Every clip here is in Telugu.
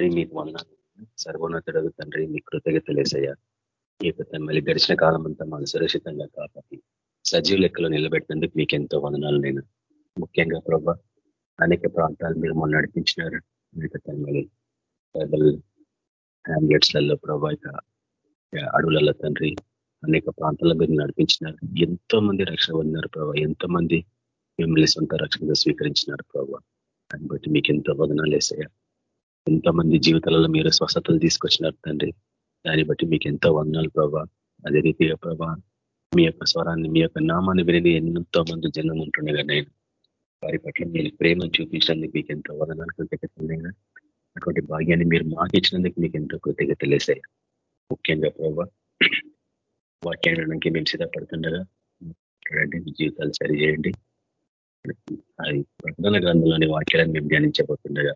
తండ్రి మీకు వందనాలు. సర్వోన్నతుడు తండ్రి మీ కృతజ్ఞతలేసయ్యా ఈ యొక్క మళ్ళీ గడిచిన కాలం అంతా మనం సురక్షితంగా కాపాడి సజీవ లెక్కలో నిలబెట్టినందుకు మీకు ఎంతో వందనాలు నేను. ముఖ్యంగా ప్రభా అనేక ప్రాంతాలు మీరు మొన్న నడిపించినారు. మళ్ళీ ట్రైబల్ హ్యాండ్లెట్స్లలో ప్రభా ఇక అడవులలో తండ్రి అనేక ప్రాంతాల్లో మీరు నడిపించినారు. ఎంతో మంది రక్షణ పొందినారు ప్రభా ఎంతో మంది మిమ్మల్ని సొంత రక్షణగా స్వీకరించినారు ప్రభా. దాన్ని బట్టి మీకు ఎంతో వదనాలు వేసాయా ఎంతోమంది జీవితాలలో మీరు స్వస్థతలు తీసుకొచ్చినారు తండ్రి. దాన్ని బట్టి మీకు ఎంతో వందనాలు ప్రభా. అదే రీతిగా ప్రభా మీ యొక్క స్వరాన్ని మీ యొక్క నామాన్ని విని ఎంతో మంది జనం ఉంటుండగా నేను. వారి పట్ల మీరు ప్రేమను చూపించినందుకు మీకు ఎంతో వదనాలు కృతజ్ఞతలైనా అటువంటి భాగ్యాన్ని మీరు మాకు ఇచ్చినందుకు మీకు ఎంతో కృతజ్ఞతలేసాయి ముఖ్యంగా ప్రభా వాక్యానికి మేము సిద్ధపడుతుండగా చూడండి మీ జీవితాలు సరిచేయండి అది ప్రకటన గ్రంథంలోని వాక్యాలను మేము ధ్యానించబోతుండగా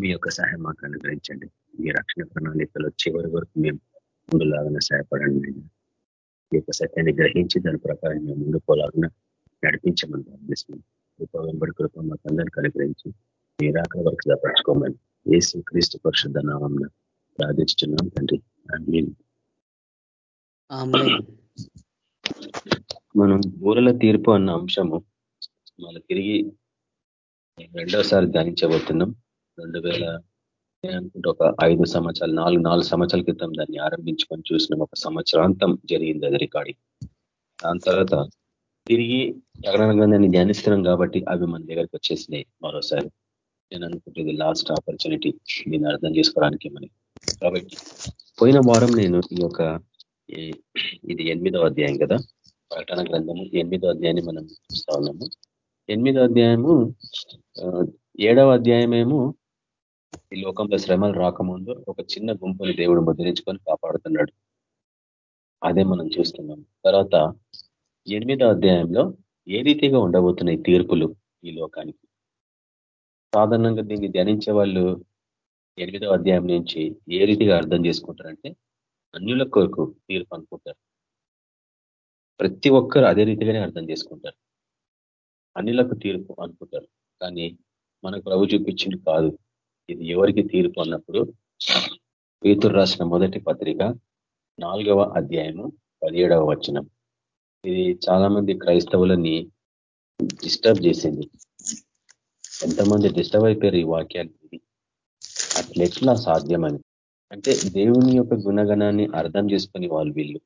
మీ యొక్క సహాయం మాకు అనుగ్రహించండి. మీ రక్షణ ప్రణాళికలో చివరి వరకు మేము ముందులాగానే సహాయపడండి ఈ యొక్క సత్యాన్ని గ్రహించి దాని ప్రకారం మేము ముందు పోలాగిన నడిపించమని ప్రార్థిస్తున్నాం. కృప వెంబడి కృప మాకు అందరికీ అనుగ్రహించి మీ రాకల వరకు సిద్ధపరచుకోమని ఏసు క్రీస్తు పరిశుద్ధ నామం ప్రార్థించుతున్నాం తండ్రి. మనం ఊరల తీర్పు అన్న అంశము మళ్ళీ తిరిగి రెండోసారి ధ్యానించబోతున్నాం. రెండు వేల అనుకుంటే ఒక ఐదు సంవత్సరాలు నాలుగు నాలుగు సంవత్సరాల క్రితం దాన్ని ఆరంభించుకొని చూసినాం. ఒక సంవత్సరాంతం జరిగింది అది రికార్డింగ్. దాని తర్వాత తిరిగి ప్రకటన గ్రంథాన్ని ధ్యానిస్తున్నాం కాబట్టి అవి మన దగ్గరికి వచ్చేసినాయి మరోసారి. నేను అనుకుంటే ఇది లాస్ట్ ఆపర్చునిటీ దీన్ని అర్థం చేసుకోవడానికి మనకి. కాబట్టి పోయిన వారం నేను ఈ యొక్క ఇది ఎనిమిదో అధ్యాయం కదా? ప్రకటన గ్రంథము ఎనిమిదో అధ్యాయాన్ని మనం చూస్తా ఉన్నాము. ఎనిమిదో అధ్యాయము ఏడవ అధ్యాయమేమో ఈ లోకంలో శ్రమలు రాకముందు ఒక చిన్న గుంపుని దేవుడు ముద్రించుకొని కాపాడుతున్నాడు. అదే మనం చూస్తున్నాం. తర్వాత ఎనిమిదో అధ్యాయంలో ఏ రీతిగా ఉండబోతున్నాయి తీర్పులు ఈ లోకానికి? సాధారణంగా దీన్ని ధ్యానించే వాళ్ళు ఎనిమిదో అధ్యాయం నుంచి ఏ రీతిగా అర్థం చేసుకుంటారంటే అన్యుల కొరకు తీర్పు అనుకుంటారు. ప్రతి ఒక్కరు అదే రీతిగానే అర్థం చేసుకుంటారు. అన్నిలకు తీర్పు అనుకుంటారు. కానీ మనకు ప్రభు చూపించింది కాదు. ఇది ఎవరికి తీర్పు అన్నప్పుడు పేతురు రాసిన మొదటి పత్రిక నాలుగవ అధ్యాయము పదిహేడవ వచనం. ఇది చాలా మంది క్రైస్తవులని డిస్టర్బ్ చేసింది. ఎంతమంది డిస్టర్బ్ అయిపోయారు ఈ వాక్యాలు ఇది అట్లెట్లా సాధ్యమని అంటే దేవుని యొక్క గుణగణాన్ని అర్థం చేసుకుని వాళ్ళు వీళ్ళు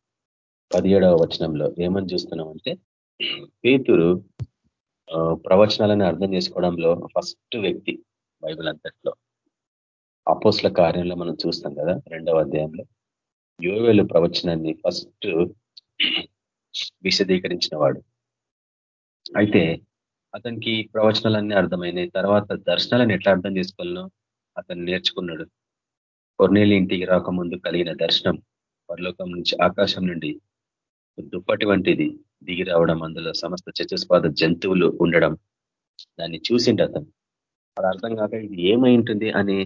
పదిహేడవ వచనంలో ఏమని చూస్తున్నామంటే పేతురు ప్రవచనాలని అర్థం చేసుకోవడంలో ఫస్ట్ వ్యక్తి బైబిల్ అంతట్లో. అపోస్ల కార్యంలో మనం చూస్తాం కదా రెండవ అధ్యాయంలో. యోవేలు ప్రవచనాన్ని ఫస్ట్ విశదీకరించిన వాడు అయితే అతనికి ప్రవచనాలన్నీ అర్థమైనాయి. తర్వాత దర్శనాలను ఎట్లా అర్థం చేసుకోవాలనో అతను నేర్చుకున్నాడు. కొర్నేలి ఇంటికి రాకముందు కలిగిన దర్శనం పరలోకం నుంచి ఆకాశం నుండి దుప్పటి వంటిది దిగి రావడం అందులో సమస్త చతుస్పాద జంతువులు ఉండడం దాన్ని చూసిండు అతను. అది అర్థం కాక ఇది ఏమై ఉంటుంది అని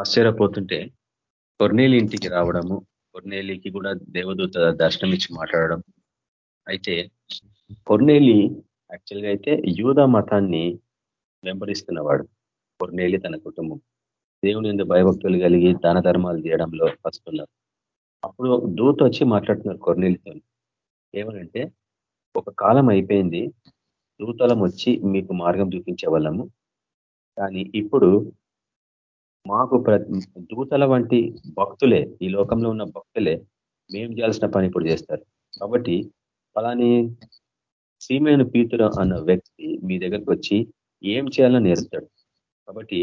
ఆశ్చర్యపోతుంటే కొర్నేలి ఇంటికి రావడము కొర్నేలికి కూడా దేవదూత దర్శనం ఇచ్చి మాట్లాడడం. అయితే కొర్నేలి యాక్చువల్గా అయితే యూద మతాన్ని వెంబడిస్తున్నవాడు కొర్నేలి తన కుటుంబం. దేవుని ఎందు భయభక్తులు కలిగి దాన ధర్మాలు చేయడంలో వస్తున్నారు అప్పుడు దూత వచ్చి మాట్లాడుతున్నారు కొర్నేలితో ఏమనంటే ఒక కాలం అయిపోయింది దూతలం వచ్చి మీకు మార్గం చూపించే వాళ్ళము. కానీ ఇప్పుడు మాకు దూతల వంటి భక్తులే ఈ లోకంలో ఉన్న భక్తులే మేము చేయాల్సిన పని ఇప్పుడు చేస్తారు. కాబట్టి అలాని సీమేను పీతుర అన్న వ్యక్తి మీ దగ్గరకు వచ్చి ఏం చేయాలని నేర్పుతాడు. కాబట్టి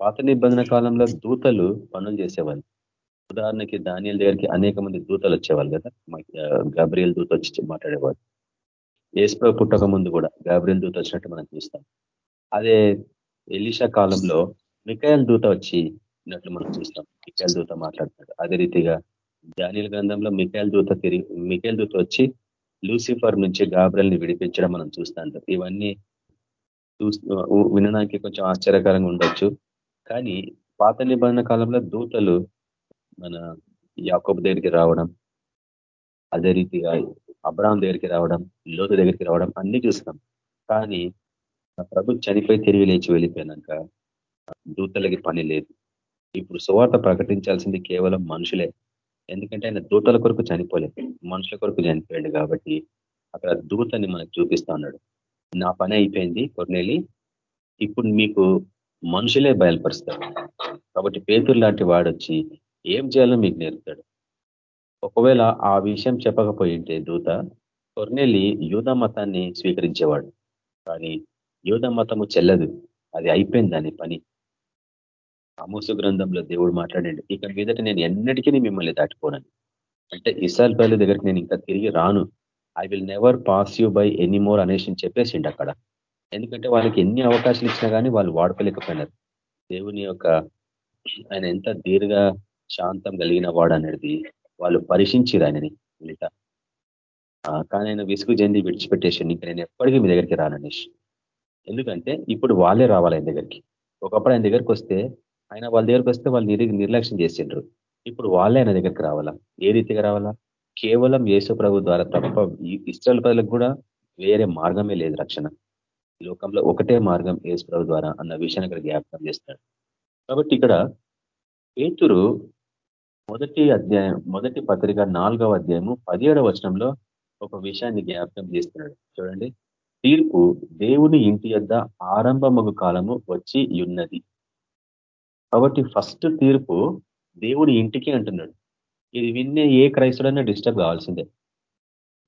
పాత నిబంధన కాలంలో దూతలు పనులు చేసేవాళ్ళు. ఉదాహరణకి ధాన్యాల దగ్గరికి అనేక మంది దూతలు వచ్చేవాళ్ళు కదా. గాబ్రియల్ దూత వచ్చి మాట్లాడేవాళ్ళు ఏసుప్రభు పుట్టక ముందు కూడా గాబ్రియల్ దూత వచ్చినట్టు మనం చూస్తాం. అదే ఎలిషా కాలంలో మికాయల దూత వచ్చి ఉన్నట్లు మనం చూస్తాం మికాయల దూత మాట్లాడుతున్నాడు. అదే రీతిగా ధాన్యుల గ్రంథంలో మికాయల దూత తిరిగి మికాయల దూత వచ్చి లూసిఫర్ నుంచి గాబ్రల్ని విడిపించడం మనం చూస్తాం ఇవన్నీ వినడానికి కొంచెం ఆశ్చర్యకరంగా ఉండొచ్చు. కానీ పాత నిబంధన కాలంలో దూతలు మన యాకోబ్ దగ్గరికి రావడం అదే రీతిగా అబ్రాహం దగ్గరికి రావడం లోతు దగ్గరికి రావడం అన్ని చూస్తాం. కానీ ప్రభు చనిపోయి తిరిగి లేచి వెళ్ళిపోయినాక దూతలకి పని లేదు. ఇప్పుడు సువార్త ప్రకటించాల్సింది కేవలం మనుషులే. ఎందుకంటే ఆయన దూతల కొరకు చనిపోలేదు. మనుషుల కొరకు చనిపోయాడు కాబట్టి అక్కడ దూతని మనకు చూపిస్తా ఉన్నాడు. నా పని అయిపోయింది కొన్నేళ్ళి ఇప్పుడు మీకు మనుషులే బయలుపరుస్తారు. కాబట్టి పేతురు లాంటి వాడు వచ్చి ఏం చేయాలో మీకు నేర్పుతాడు. ఒకవేళ ఆ విషయం చెప్పకపోయింటే దూత కొర్నేలి యూధ మతాన్ని స్వీకరించేవాడు. కానీ యూధ మతము చెల్లదు. అది అయిపోయింది దాని పని. అమూసు గ్రంథంలో దేవుడు మాట్లాడండి ఇక మీదట నేను ఎన్నటికీ మిమ్మల్ని దాటిపోనని. అంటే ఇసాల్ బయలు దగ్గరికి నేను ఇంకా తిరిగి రాను. I will never pass you by any more అనేసి చెప్పేసిండు అక్కడ. ఎందుకంటే వాళ్ళకి ఎన్ని అవకాశాలు ఇచ్చినా కానీ వాళ్ళు వాడుకోలేకపోయినారు. దేవుని యొక్క ఆయన ఎంత దీర్ఘ శాంతం కలిగిన వాడు అనేది వాళ్ళు పరీక్షించారు ఆయనని మిగతా. కానీ ఆయన విసుగు చెంది విడిచిపెట్టేసాను ఇంకా నేను ఎప్పటికీ మీ దగ్గరికి రాననేసి. ఎందుకంటే ఇప్పుడు వాళ్ళే రావాలి ఆయన దగ్గరికి. ఒకప్పుడు ఆయన దగ్గరికి వస్తే ఆయన వాళ్ళ దగ్గరకు వస్తే వాళ్ళు నిర్లక్ష్యం చేసిండ్రు. ఇప్పుడు వాళ్ళే ఆయన దగ్గరికి రావాలా? ఏ రీతిగా రావాలా? కేవలం యేసు ప్రభు ద్వారా తప్ప ఇష్టల ప్రజలకు కూడా వేరే మార్గమే లేదు రక్షణ. లోకంలో ఒకటే మార్గం యేసు ప్రభు ద్వారా అన్న విషయాన్ని ఇక్కడ జ్ఞాపకం చేస్తాడు. కాబట్టి ఇక్కడ పేతురు మొదటి అధ్యాయం మొదటి పత్రిక నాలుగవ అధ్యాయము పదిహేడవ వచనంలో ఒక విషయాన్ని జ్ఞాపకం చేస్తున్నాడు. చూడండి. తీర్పు దేవుని ఇంటి యొద్ ఆరంభమగు కాలము వచ్చి ఉన్నది. కాబట్టి ఫస్ట్ తీర్పు దేవుని ఇంటికి అంటున్నాడు. ఇది విన్నే ఏ క్రైస్తుడైనా డిస్టర్బ్ కావాల్సిందే.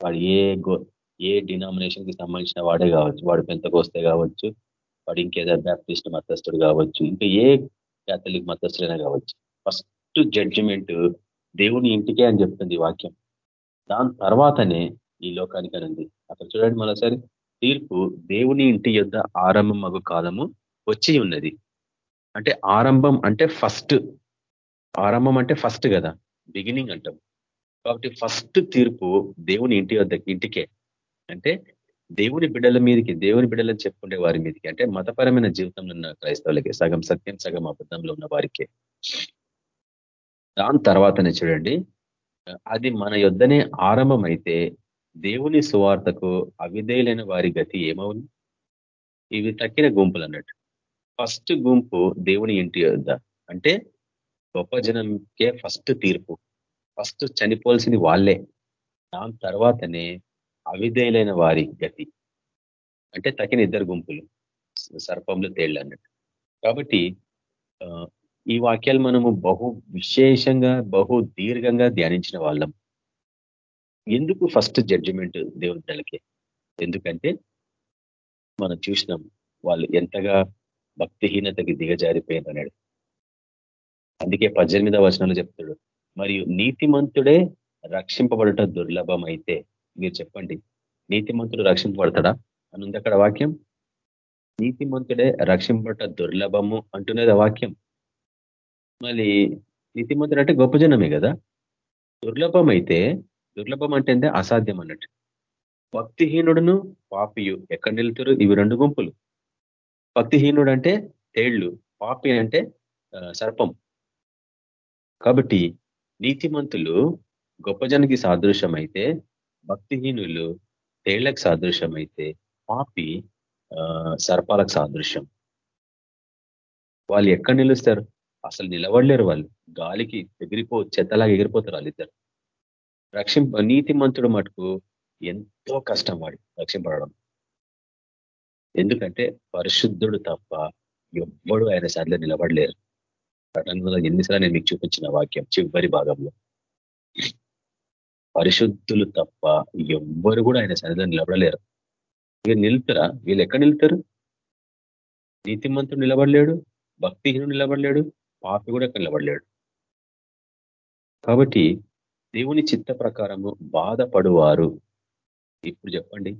వాడు ఏ గో ఏ డినామినేషన్కి సంబంధించిన వాడే కావచ్చు. వాడు పెంతకొస్తే కావచ్చు వాడు ఇంకేదో బ్యాప్టిస్ట్ మతస్థుడు కావచ్చు ఇంకా ఏ క్యాథలిక్ మతస్థుడైనా కావచ్చు. ఫస్ట్ జడ్జిమెంట్ దేవుని ఇంటికే అని చెప్తుంది వాక్యం. దాని తర్వాతనే ఈ లోకానికి ఉంది. అక్కడ చూడండి మరోసారి. తీర్పు దేవుని ఇంటి యొద్ ఆరంభం మగు కాలము వచ్చి ఉన్నది. అంటే ఆరంభం అంటే ఫస్ట్ ఆరంభం అంటే ఫస్ట్ కదా. బిగినింగ్ అంటాం. కాబట్టి ఫస్ట్ తీర్పు దేవుని ఇంటి వద్ద ఇంటికే. అంటే దేవుని బిడ్డల మీదకి దేవుని బిడ్డలని చెప్పుకుంటే వారి మీదకి. అంటే మతపరమైన జీవితంలో ఉన్న క్రైస్తవులకి సగం సత్యం సగం అబద్ధంలో ఉన్న వారికే. దాని తర్వాతనే చూడండి. అది మన యొద్దనే ఆరంభం అయితే దేవుని సువార్తకు అవిధేయులైన వారి గతి ఏమవును? ఇవి తక్కిన గుంపులు అన్నట్టు. ఫస్ట్ గుంపు దేవుని ఇంటి యొద్ద అంటే గొప్ప జనంకే ఫస్ట్ తీర్పు. ఫస్ట్ చనిపోవాల్సింది వాళ్ళే. దాని తర్వాతనే అవిధేయులైన వారి గతి. అంటే తగిన ఇద్దరు గుంపులు. సర్పంలో తేళ్ళు అన్నట్టు. కాబట్టి ఈ వాక్యాలు మనము బహు విశేషంగా బహు దీర్ఘంగా ధ్యానించిన వాళ్ళం. ఎందుకు ఫస్ట్ జడ్జిమెంట్ దేవుని నెలకి ఎందుకంటే మనం చూసినాం వాళ్ళు ఎంతగా భక్తిహీనతకి దిగజారిపోయిందన్నాడు అందుకే పద్దెనిమిదవ వచనంలో చెప్తాడు మరియు నీతిమంతుడే రక్షింపబడట దుర్లభం అయితే మీరు చెప్పండి నీతిమంతుడు రక్షింపబడతాడా? అని ఉంది అక్కడ వాక్యం. నీతిమంతుడే రక్షింపబడట దుర్లభము అంటున్నది వాక్యం. మళ్ళీ నీతిమంతుడు అంటే గొప్ప జనమే కదా? దుర్లభం అయితే దుర్లభం అంటే అసాధ్యం అన్నట్టు. భక్తిహీనుడును పాపియు ఎక్కడ నిలుతారు? ఇవి రెండు గుంపులు. భక్తిహీనుడు అంటే తేళ్ళు పాపి అంటే సర్పం. కాబట్టి నీతిమంతులు గొప్ప జనకి సాదృశ్యమైతే అయితే భక్తిహీనులు తేళ్ళకు సాదృశ్యమైతే అయితే పాపి సర్పాలకు సాదృశ్యం. వాళ్ళు ఎక్కడ నిలుస్తారు? అసలు నిలబడలేరు వాళ్ళు. గాలికి ఎగిరిపో చెత్తలాగా ఎగిరిపోతారు వాళ్ళిద్దరు. రక్షింప నీతిమంతుడు మటుకు ఎంతో కష్టం వాడి రక్షింపడడం ఎందుకంటే పరిశుద్ధుడు తప్ప ఎవ్వడు ఆయన సరిలో నిలబడలేరు. ప్రకటనలో ఎన్నిసార్లు నేను మీకు చూపించిన వాక్యం చివరి భాగంలో. పరిశుద్ధులు తప్ప ఎవ్వరు కూడా ఆయన సన్నిధిలో నిలబడలేరు. ఇక నిలుతారా? వీళ్ళు ఎక్కడ నిలుతారు? నీతిమంతుడు నిలబడలేడు భక్తిహీనుడు నిలబడలేడు పాపి కూడా ఎక్కడ నిలబడలేడు. కాబట్టి దేవుని చిత్త ప్రకారము బాధపడువారు. ఇప్పుడు చెప్పండి.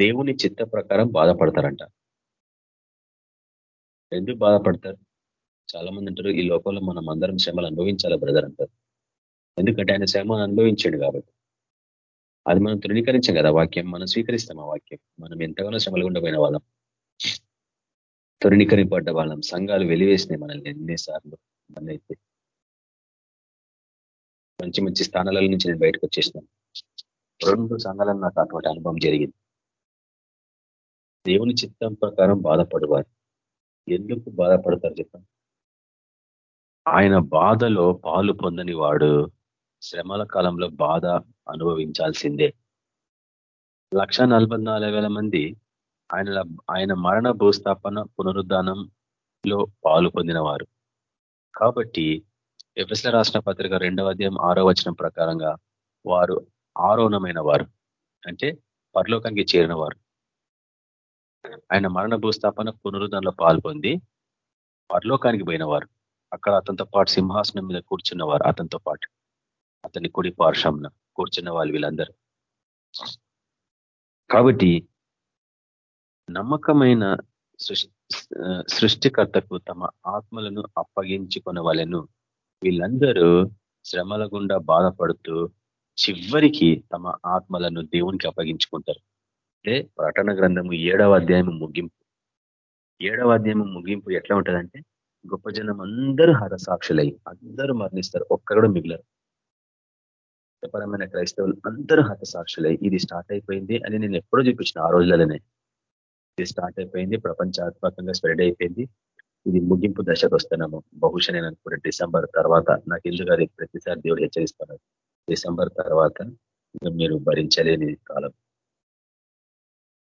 దేవుని చిత్త ప్రకారం బాధపడతారంట. ఎందుకు బాధపడతారు? చాలా మంది అంటారు ఈ లోకంలో మనం అందరం శ్రమలు అనుభవించాలి బ్రదర్ అంటారు. ఎందుకంటే ఆయన శ్రమ అనుభవించాడు కాబట్టి. అది మనం తృణీకరించాం కదా వాక్యం. మనం స్వీకరిస్తాం ఆ వాక్యం. మనం ఎంతగానో శ్రమలు ఉండబోయిన వాళ్ళం. తృణీకరింపడ్డ వాళ్ళం. సంఘాలు వెలివేసినాయి మనల్ని ఎన్నిసార్లు. అయితే మంచి మంచి స్థానాల నుంచి నేను బయటకు వచ్చేసినాను. రెండు సంఘాలను నాకు అటువంటి అనుభవం జరిగింది. దేవుని చిత్తం ప్రకారం బాధపడేవారు. ఎందుకు బాధపడతారు చెప్పండి? ఆయన బాధలో పాలు పొందని వాడు శ్రమల కాలంలో బాధ అనుభవించాల్సిందే. లక్ష మంది ఆయన ఆయన మరణ భూస్థాపన పునరుద్ధానంలో పాలు పొందినవారు. కాబట్టి ఎఫ్ఎస్ల రాష్ట్ర పత్రిక రెండవ అధ్యాయం ఆరో వచనం ప్రకారంగా వారు ఆరోణమైన వారు అంటే పరలోకానికి చేరిన వారు ఆయన మరణ భూస్థాపన పునరుద్ధరణలో పాల్పొంది పరలోకానికి పోయినవారు. అక్కడ అతనితో పాటు సింహాసనం మీద కూర్చున్నవారు అతనితో పాటు. అతని కుడి పార్శ్వంన కూర్చున్న వాళ్ళు వీళ్ళందరూ. కాబట్టి నమ్మకమైన సృష్టికర్తకు తమ ఆత్మలను అప్పగించుకున్న వాళ్ళను వీళ్ళందరూ శ్రమల గుండా బాధపడుతూ చివరికి తమ ఆత్మలను దేవునికి అప్పగించుకుంటారు. అంటే ప్రకటన గ్రంథము ఏడవ అధ్యాయం ముగింపు. ఏడవ అధ్యాయం ముగింపు ఎట్లా ఉంటుందంటే గొప్ప జనం అందరూ హతసాక్షులై అందరూ మరణిస్తారు ఒక్కరు మిగిలరు. మతపరమైన క్రైస్తవులు అందరూ హతసాక్షులై ఇది స్టార్ట్ అయిపోయింది అని నేను ఎప్పుడో చూపించిన ఆ రోజులలోనే. ఇది స్టార్ట్ అయిపోయింది ప్రపంచాత్మకంగా స్ప్రెడ్ అయిపోయింది. ఇది ముగింపు దశకు వస్తున్నాము. బహుశా నేను అనుకుంటే డిసెంబర్ తర్వాత నాకు ఎందుకు ప్రతిసారి దేవుడు హెచ్చరిస్తున్నారు డిసెంబర్ తర్వాత మీరు భరించలేని కాలం.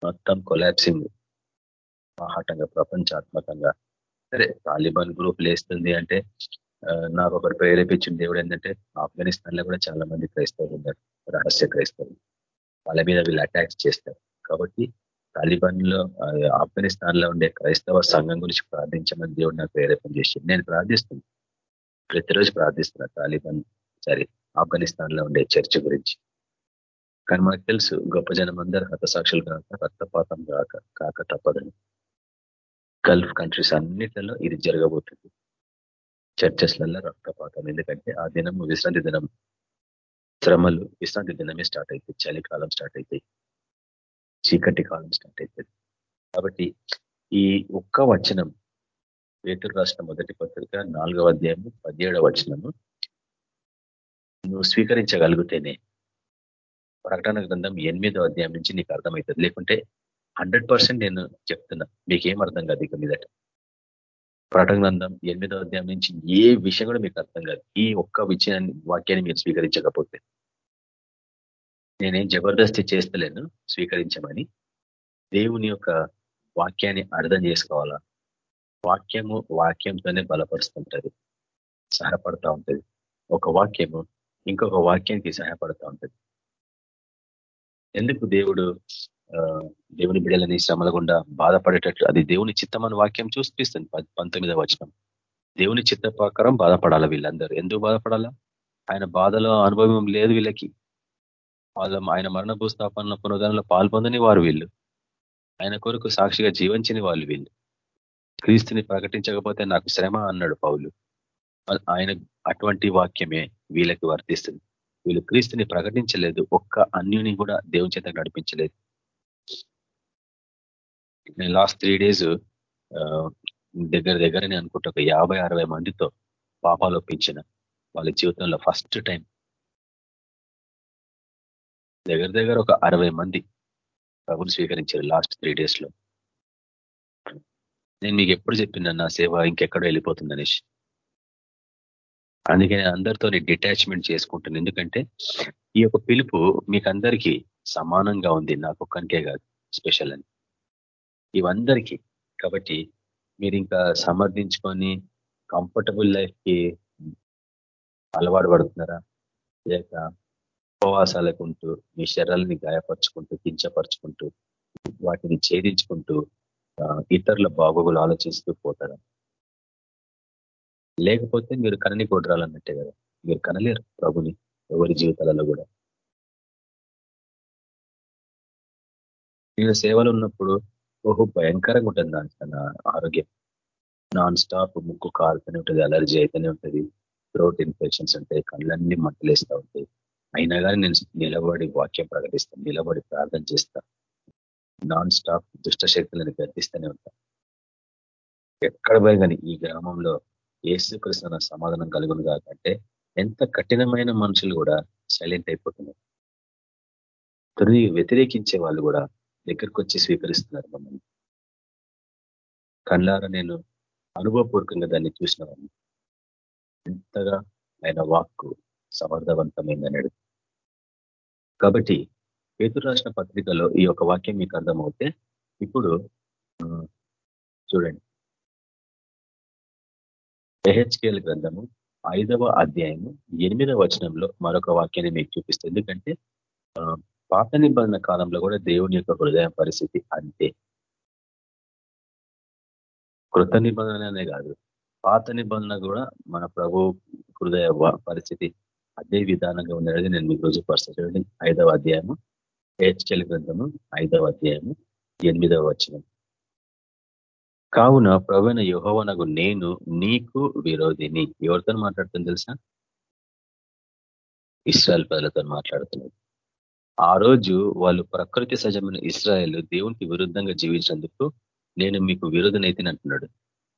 మొత్తం కొలాప్సింగ్ ఆహాటంగా ప్రపంచాత్మకంగా. సరే తాలిబాన్ గ్రూప్ లేస్తుంది అంటే నాకు ఒకటి ప్రేరేపించిన దేవుడు ఏంటంటే ఆఫ్ఘనిస్తాన్లో కూడా చాలా మంది క్రైస్తవులు ఉన్నారు రహస్య క్రైస్తవులు. వాళ్ళ మీద వీళ్ళు అటాక్స్ చేస్తారు. కాబట్టి తాలిబాన్లో ఆఫ్ఘనిస్తాన్లో ఉండే క్రైస్తవ సంఘం గురించి ప్రార్థించమని దేవుడు నాకు ప్రేరేపణ చేసి నేను ప్రార్థిస్తున్నాను ప్రతిరోజు ప్రార్థిస్తున్నా తాలిబాన్ సరే ఆఫ్ఘనిస్తాన్లో ఉండే చర్చ్ గురించి. కానీ మనకు తెలుసు గొప్ప జనం అందరూ హతసాక్షులు కాక రక్తపాతం కాక కాక తప్పదని గల్ఫ్ కంట్రీస్ అన్నిట్లలో ఇది జరగబోతుంది. చర్చెస్లలో రక్తపాతం. ఎందుకంటే ఆ దినము విశ్రాంతి దినం. శ్రమలు విశ్రాంతి దినమే స్టార్ట్ అవుతాయి చలికాలం స్టార్ట్ అవుతాయి చీకటి కాలం స్టార్ట్ అవుతుంది కాబట్టి ఈ ఒక్క వచనం పేతురు రాసిన మొదటి పత్రిక నాలుగవ అధ్యాయము పదిహేడవ వచనము నువ్వు స్వీకరించగలిగితేనే ప్రకటన గ్రంథం ఎనిమిదో అధ్యాయం నుంచి నీకు అర్థమవుతుంది. లేకుంటే హండ్రెడ్ పర్సెంట్ నేను చెప్తున్నా. మీకేం అర్థం కాదు ఇక మీదట. ప్రకటన గ్రంథం ఎనిమిదో అధ్యాయం నుంచి ఏ విషయం కూడా మీకు అర్థం కాదు. ఈ ఒక్క విషయాన్ని వాక్యాన్ని మీరు స్వీకరించకపోతే. నేనేం జబర్దస్తి చేస్తలేను స్వీకరించమని. దేవుని యొక్క వాక్యాన్ని అర్థం చేసుకోవాలా? వాక్యము వాక్యంతోనే బలపరుస్తుంటది. సహాయపడతా ఉంటుంది. ఒక వాక్యము ఇంకొక వాక్యానికి సహాయపడతా ఉంటుంది. ఎందుకు దేవుడు దేవుని బిడలని శ్రమల గుండా బాధపడేటట్టు? అది దేవుని చిత్తమని వాక్యం చూపిస్తుంది పంతొమ్మిదవ వచనం. దేవుని చిత్త ప్రకారం బాధపడాలా వీళ్ళందరూ. ఎందుకు బాధపడాలా? ఆయన బాధలో అనుభవం లేదు వీళ్ళకి. వాళ్ళ ఆయన మరణ భూస్థాపన పునరుదానంలో పాల్పొందని వారు వీళ్ళు. ఆయన కొరకు సాక్షిగా జీవించని వాళ్ళు వీళ్ళు. క్రీస్తుని ప్రకటించకపోతే నాకు శ్రమ అన్నాడు పౌలు. ఆయన అటువంటి వాక్యమే వీళ్ళకి వర్తిస్తుంది. వీళ్ళు క్రీస్తుని ప్రకటించలేదు. ఒక్క అన్యుని కూడా దేవుని చేత నడిపించలేదు. నేను లాస్ట్ త్రీ డేస్ దగ్గర దగ్గరనే అనుకుంటే ఒక యాభై అరవై మందితో పాపాలు ఒప్పించిన. వాళ్ళ జీవితంలో ఫస్ట్ టైం. దగ్గర దగ్గర ఒక అరవై మంది ప్రభుని స్వీకరించారు లాస్ట్ త్రీ డేస్లో నేను మీకు ఎప్పుడు చెప్పిన నా సేవ ఇంకెక్కడో వెళ్ళిపోతుంది అనేసి అందుకని అందరితో డిటాచ్మెంట్ చేసుకుంటాను. ఎందుకంటే ఈ యొక్క పిలుపు మీకందరికీ సమానంగా ఉంది. నాకు ఒక్కనికే కాదు స్పెషల్ అని. ఇవందరికీ. కాబట్టి మీరు ఇంకా సమర్థించుకొని కంఫర్టబుల్ లైఫ్కి అలవాటు పడుతున్నారా? లేక ఉపవాసాలకు ఉంటూ మీ శరీరాలని గాయపరుచుకుంటూ కించపరుచుకుంటూ వాటిని ఛేదించుకుంటూ ఇతరుల బాగోగులు ఆలోచిస్తూ పోతారా? లేకపోతే మీరు కనని కొట్టరాలన్నట్టే కదా. మీరు కనలేరు ప్రభుని ఎవరి జీవితాలలో కూడా. నేను సేవలు ఉన్నప్పుడు బహు భయంకరంగా ఉంటుంది దాని ఆరోగ్యం. నాన్ స్టాప్ ముక్కు కారుతూనే ఉంటుంది అలర్జీ అయితేనే ఉంటుంది థ్రోట్ ఇన్ఫెక్షన్స్ ఉంటాయి కళ్ళన్నీ మంటలేస్తూ ఉంటాయి. అయినా కానీ నేను నిలబడి వాక్యం ప్రకటిస్తాను నిలబడి ప్రార్థన చేస్తా. నాన్ స్టాప్ దుష్ట శక్తులను గర్తిస్తూనే ఉంటా. ఎక్కడ పోయి కానీ ఈ గ్రామంలో ఏసుకృష్ణ సమాధానం కలుగును కాకంటే ఎంత కఠినమైన మనుషులు కూడా సైలెంట్ అయిపోతున్నారు. తిరిగి వ్యతిరేకించే వాళ్ళు కూడా దగ్గరకు వచ్చి స్వీకరిస్తున్నారు మమ్మల్ని. కళ్ళారా నేను అనుభవపూర్వకంగా దాన్ని చూసినవన్నీ ఎంతగా ఆయన వాక్కు సమర్థవంతమైందన్నాడు కాబట్టి పేతురు రాసిన పత్రికలో ఈ యొక్క వాక్యం మీకు అర్థమవుతే ఇప్పుడు చూడండి. ఎహెచ్కేల్ గ్రంథము ఐదవ అధ్యాయము ఎనిమిదవ వచనంలో మరొక వాక్యాన్ని మీకు చూపిస్తుంది. ఎందుకంటే పాత నిబంధన కాలంలో కూడా దేవుని యొక్క హృదయ పరిస్థితి అంతే. కృత నిబంధననే కాదు. పాత నిబంధన కూడా మన ప్రభు హృదయ పరిస్థితి అదే విధానంగా ఉన్నది నేను మీకు రోజు చూడండి. ఐదవ అధ్యాయము హెచ్కెల్ గ్రంథము ఐదవ అధ్యాయము ఎనిమిదవ వచనం. కావున ప్రవీణ యుహోవనగు నేను నీకు విరోధిని. ఎవరితో మాట్లాడుతుంది తెలుసా? ఇస్రాయల్ ప్రజలతో మాట్లాడుతున్నాడు. ఆ రోజు వాళ్ళు ప్రకృతి సజమైన ఇస్రాయల్ దేవునికి విరుద్ధంగా జీవించినందుకు నేను మీకు విరోధనైతేనే అంటున్నాడు.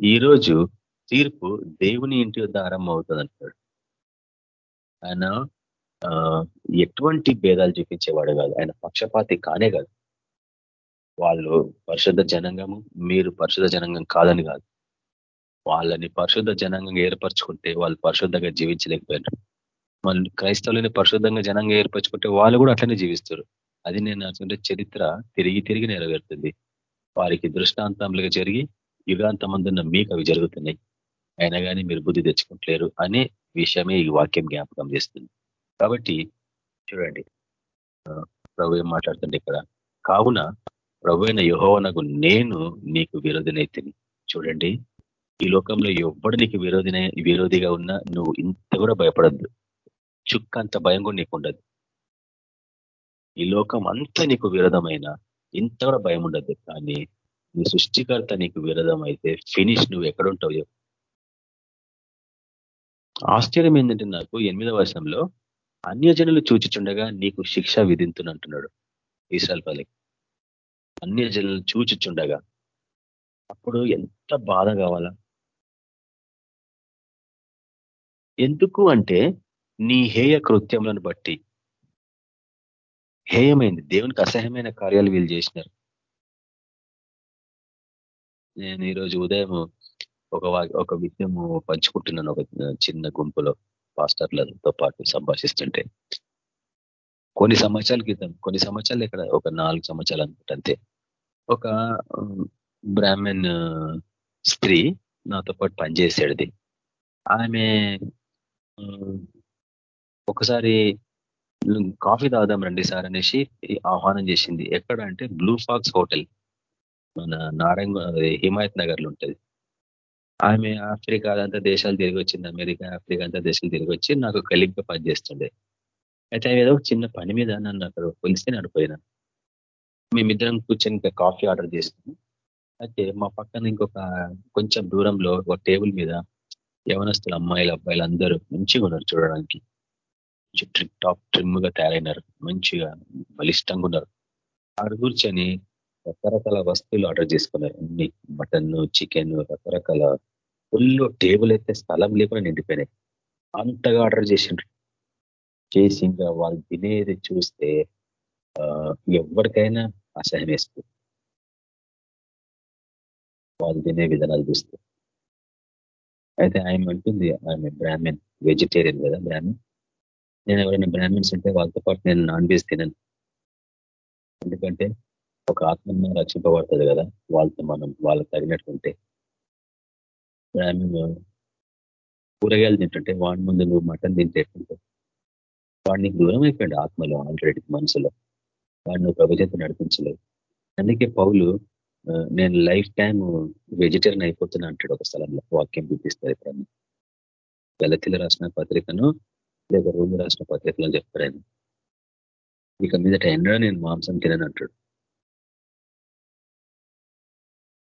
ఈ రోజు తీర్పు దేవుని ఇంటి వద్ద ఆరంభం అవుతుంది అంటున్నాడు ఆయన ఎటువంటి భేదాలు చూపించేవాడు కాదు. ఆయన పక్షపాతి కానే కాదు. వాళ్ళు పరిశుద్ధ జనాంగము మీరు పరిశుద్ధ జనాంగం కాదని కాదు. వాళ్ళని పరిశుద్ధ జనాంగం ఏర్పరచుకుంటే వాళ్ళు పరిశుద్ధంగా జీవించలేకపోయినారు. మళ్ళీ క్రైస్తవులని పరిశుద్ధంగా జనంగా ఏర్పరచుకుంటే వాళ్ళు కూడా అట్లనే జీవిస్తారు. అది నేను అనుకుంటే చరిత్ర తిరిగి తిరిగి నెరవేరుతుంది. వారికి దృష్టాంతములుగా జరిగి యుగాంతమందున్న మీకు అవి జరుగుతున్నాయి. అయినా కానీ మీరు బుద్ధి తెచ్చుకుంటలేరు అనే విషయమే ఈ వాక్యం జ్ఞాపకం చేస్తుంది. కాబట్టి చూడండి. ప్రభు ఏం మాట్లాడుతుంది ఇక్కడ? కావున ప్రభు అయిన యహోవనకు నేను నీకు విరోధినైతిని చూడండి ఈ లోకంలో ఎవ్వడు నీకు విరోధిన విరోధిగా ఉన్నా నువ్వు ఇంత కూడా భయపడద్దు. చుక్క అంత భయం కూడా నీకు ఉండదు. ఈ లోకం అంతా నీకు విరోధమైన ఇంత కూడా భయం ఉండదు. కానీ నీ సృష్టికర్త నీకు విరోధం అయితే ఫినిష్ నువ్వు ఎక్కడుంటావు ఆశ్చర్యం ఏంటంటే నాకు ఎనిమిదవ వర్షంలో అన్యజనులు చూచిచుండగా నీకు శిక్ష విధింతునంటున్నాడు. ఈశ్వల్ పల్లికి. అన్యజనులు చూచిచుండగా అప్పుడు ఎంత బాధ కావాలా? ఎందుకు అంటే నీ హేయ కృత్యములను బట్టి. హేయమైంది. దేవునికి అసహ్యమైన కార్యాలు వీళ్ళు చేసినారు. నేను ఈరోజు ఉదయం ఒక ఒక విషయము పంచుకుంటున్నాను. ఒక చిన్న గుంపులో పాస్టర్లతో పాటు సంభాషిస్తుంటే. కొన్ని సంవత్సరాల క్రితం కొన్ని సంవత్సరాలు ఇక్కడ ఒక నాలుగు సంవత్సరాలు అనుకుంటే ఒక బ్రాహ్మణ్ స్త్రీ నాతో పాటు పనిచేసేది ఆమె ఒకసారి కాఫీ తాగుదాం రండి సార్ అనేసి ఆహ్వానం చేసింది. ఎక్కడ అంటే బ్లూ ఫాక్స్ హోటల్. మన నారాయణ హిమాయత్ నగర్లో ఉంటుంది. ఆమె ఆఫ్రికా అంతా దేశాలు తిరిగి వచ్చింది. అమెరికా ఆఫ్రికా అంతా దేశాలు తిరిగి వచ్చి నాకు కలిగ్గా పనిచేస్తుండే. అయితే ఏదో చిన్న పని మీద నన్ను అక్కడ పిలిస్తే నడిపోయినాను మేమిద్దరం కూర్చొని కాఫీ ఆర్డర్ చేస్తాము అయితే మా పక్కన ఇంకొక కొంచెం దూరంలో ఒక టేబుల్ మీద యవనస్తులు అమ్మాయిలు అబ్బాయిలు అందరూ మంచిగా ఉన్నారు చూడడానికి. ట్రిప్ టాప్ ట్రిమ్గా తయారైనారు. మంచిగా బలిష్టంగా ఉన్నారు. ఆడ కూర్చొని రకరకాల వస్తువులు ఆర్డర్ చేసుకున్నారు. అన్ని మటన్ చికెన్ రకరకాల ఫుల్ టేబుల్ అయితే స్థలం లేకుండా నిండిపోయినాయి. అంతగా ఆర్డర్ చేసిండ్రు. చేసి ఇంకా వాళ్ళు తినేది చూస్తే ఎవరికైనా అసహ్యం వేస్తుంది. వాళ్ళు తినే విధానాలు చూస్తే. అయితే ఆయన అంటుంది ఆమె బ్రాహ్మణ్ వెజిటేరియన్ కదా బ్రాహ్మణ్. నేను ఎవరైనా బ్రాహ్మిన్స్ ఉంటే వాళ్ళతో పాటు నేను నాన్ వెజ్ తినను. ఎందుకంటే ఒక ఆత్మ రక్షింపబడుతుంది కదా వాళ్ళతో మనం వాళ్ళకి తగినట్టుంటే. బ్రాహ్మణ్ కూరగాయలు తింటుంటే వాడి ముందు నువ్వు మటన్ తింటే వాడిని దూరం అయిపోయాడు ఆత్మలో ఆల్రెడీ మనసులో వాడిని నువ్వు ప్రభుత్వం నడిపించలేదు. అందుకే పౌలు నేను లైఫ్ టైం వెజిటేరియన్ అయిపోతున్నా అంటాడు ఒక స్థలంలో. వాక్యం చూపిస్తారు ఎప్పుడన్నా గలతీలు రాసిన పత్రికను లేదా రోజు రాసిన పత్రికలను చెప్తారు ఆయన. ఇక మీదట ఎండ నేను మాంసం తినని అంటాడు.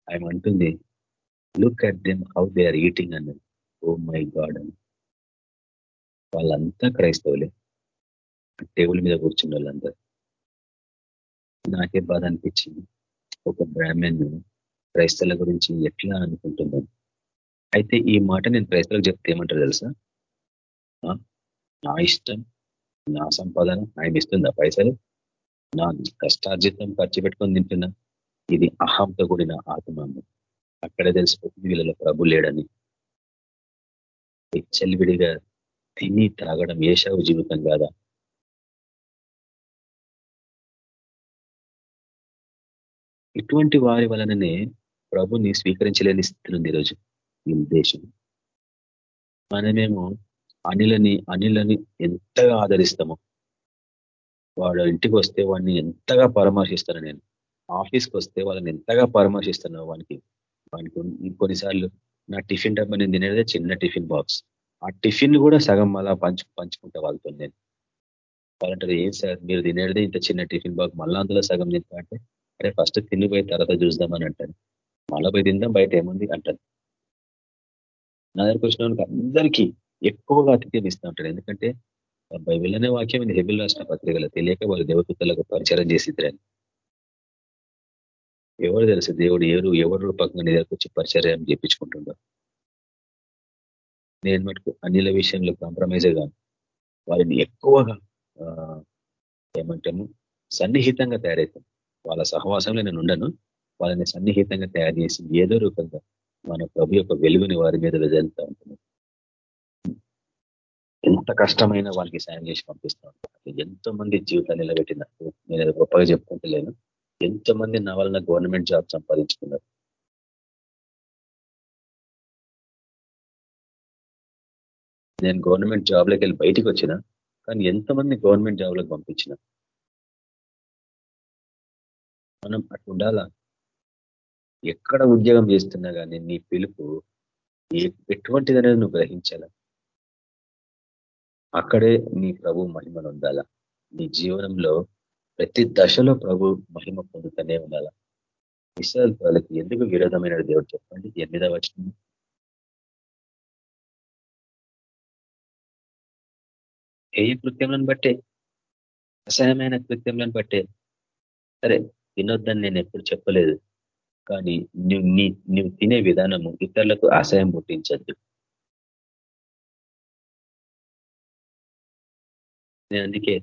ఆయన అంటుంది look at them how they are eating అన్నది ఓ మై గాడ్ అని వాళ్ళంతా క్రైస్తవులే. టేబుల్ మీద కూర్చున్న వాళ్ళందరూ. నాకే బాధ అనిపించింది. ఒక బ్రాహ్మణ్ క్రైస్తవుల గురించి ఎట్లా అనుకుంటుందని. అయితే ఈ మాట నేను క్రైస్తవులకు చెప్తే ఏమంటారు తెలుసా? నా ఇష్టం నా సంపాదన ఆయన ఇస్తుందా పైసలు? నా కష్టార్జితం ఖర్చు పెట్టుకొని తింటున్నా? ఇది అహంతో కూడిన ఆత్మ అక్కడే తెలిసిపోతుంది వీళ్ళలో ప్రభు లేడని. విడిగా తిని తాగడం ఏషావు జీవితం కాదా? ఇటువంటి వారి వలననే ప్రభుని స్వీకరించలేని స్థితి ఉంది ఈరోజు ఈ దేశం. మనమేమో అనిలని అనిలని ఎంతగా ఆదరిస్తామో వాడు ఇంటికి వస్తే వాడిని ఎంతగా పరామర్శిస్తాను నేను ఆఫీస్కి వస్తే వాళ్ళని ఎంతగా పరామర్శిస్తాను వానికి వానికి కొన్నిసార్లు నా టిఫిన్ డబ్బా నేను తినేదే చిన్న టిఫిన్ బాక్స్. ఆ టిఫిన్ కూడా సగం అలా పంచు పంచుకుంటా వాళ్ళతో నేను. వాళ్ళంటారు ఏం సార్ మీరు తినేదే ఇంత చిన్న టిఫిన్ బాక్స్ మళ్ళా అందులో సగం తింటా అంటే అరే ఫస్ట్ తినిపోయి తర్వాత చూద్దామని అంటాను మళ్ళీ పోయి తిందాం బయట ఏముంది అంటాను నా దగ్గరకు వచ్చిన వాళ్ళకి అందరికీ ఎక్కువగా అతిథ్యం ఇస్తూ ఉంటాడు. ఎందుకంటే బైబిల్లోనే వాక్యం ఇది హెబిల్ రాసిన పత్రికలు తెలియక వాళ్ళు దేవతలకు పరిచయం చేసిద్రని ఎవరు తెలుసు దేవుడు ఎవరు ఎవరు రూపకంగా నీ దగ్గరకు వచ్చి పరిచర్యం చేయించుకుంటుండో. నేను మటుకు అన్నిల విషయంలో కాంప్రమైజ్ కాను వారిని ఎక్కువగా ఏమంటాము సన్నిహితంగా తయారవుతాను వాళ్ళ సహవాసంలో నేను ఉండను. వాళ్ళని సన్నిహితంగా తయారు చేసి ఏదో రూపంగా మన ప్రభు యొక్క వెలుగుని వారి మీద వెదలుతూ ఉంటుంది ఎంత కష్టమైన వాళ్ళకి సాయం చేసి పంపిస్తూ ఉంటాను ఎంతో మంది జీవితాలు నిలబెట్టిన నేను గొప్పగా చెప్పుకుంటలేను ఎంతో మంది నా వలన గవర్నమెంట్ జాబ్ సంపాదించుకున్నారు. నేను గవర్నమెంట్ జాబ్లోకి వెళ్ళి బయటికి వచ్చిన కానీ ఎంతమంది గవర్నమెంట్ జాబ్లకు పంపించిన మనం అటు ఉండాలా? ఎక్కడ ఉద్యోగం చేస్తున్నా కానీ నీ పిలుపు ఎటువంటిదనేది నువ్వు గ్రహించాల? అక్కడే నీ ప్రభు మహిమను ఉండాల నీ జీవనంలో ప్రతి దశలో ప్రభు మహిమ పొందుతూనే ఉండాల? ఇస్రాయల్ వాళ్ళకి ఎందుకు విరోధమైన దేవుడు చెప్పండి? ఎనిమిదవ వచ్చిన ఏ కృత్యములను బట్టే? అసహ్యమైన కృత్యములను బట్టే? సరే తినొద్దని నేను ఎప్పుడు చెప్పలేదు. కానీ నువ్వు నీ నువ్వు తినే విధానము ఇతరులకు ఆశయం పుట్టించద్దు నేను అందుకే